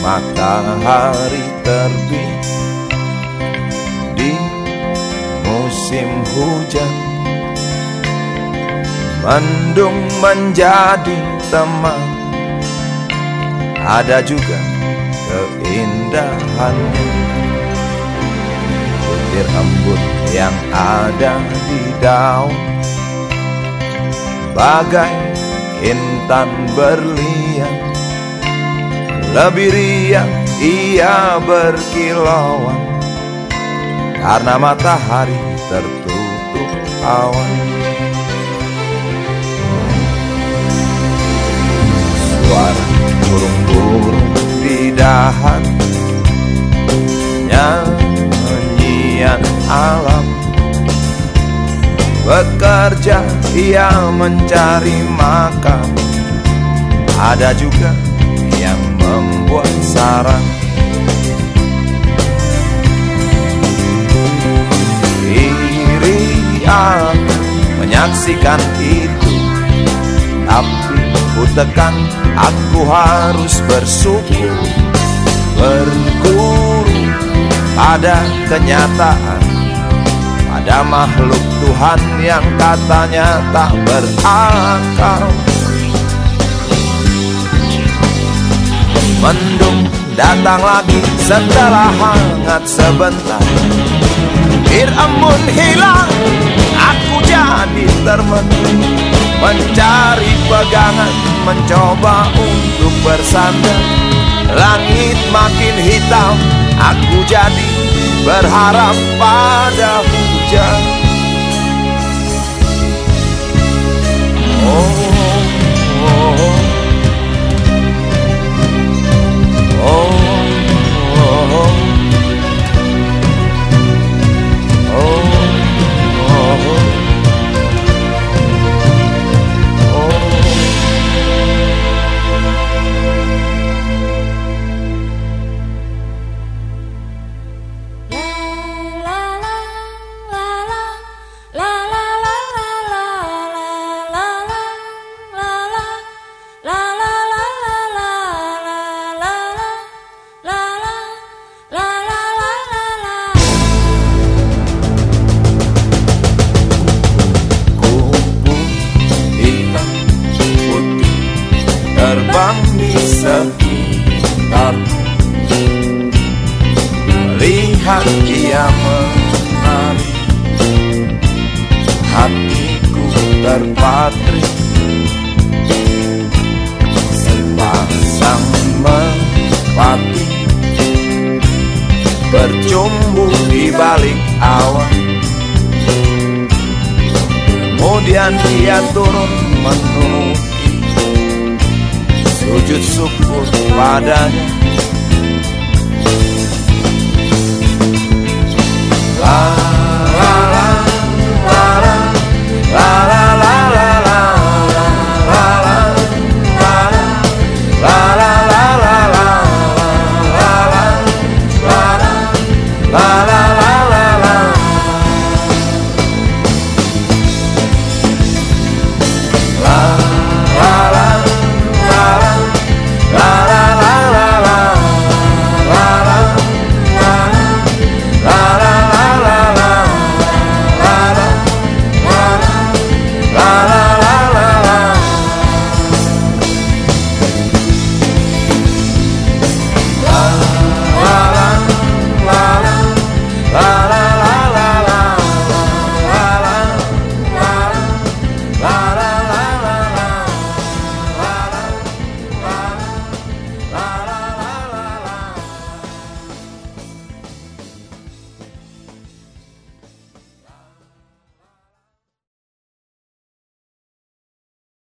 matahari terbit musim hujan. Mendung menjadi teman. Ada juga keindahannya Butir embun yang ada di daun. Bagai intan berlian. Lebih riang ia berkilauan. Karena matahari tertutup awan. Suara burung-burung di dahan. Nyanyian alam. Bekerja ia mencari makan Ada juga yang membuat sarang menyaksikan itu. Tapi ku tekan aku harus bersyukur. Berguru pada kenyataan. Pada makhluk Tuhan yang katanya tak berakal. Mendung datang lagi setelah hangat sebentar. Bir embun hilang, aku jadi termenung Mencari pegangan, mencoba untuk bersandar. Langit makin hitam, aku jadi berharap pada terbang di sekitar Lihat dia menari. Hatiku terpatri. Sepasang merpati. Bercumbu di balik awan. Kemudian dia turun menunggu sujud syukur padanya. Lama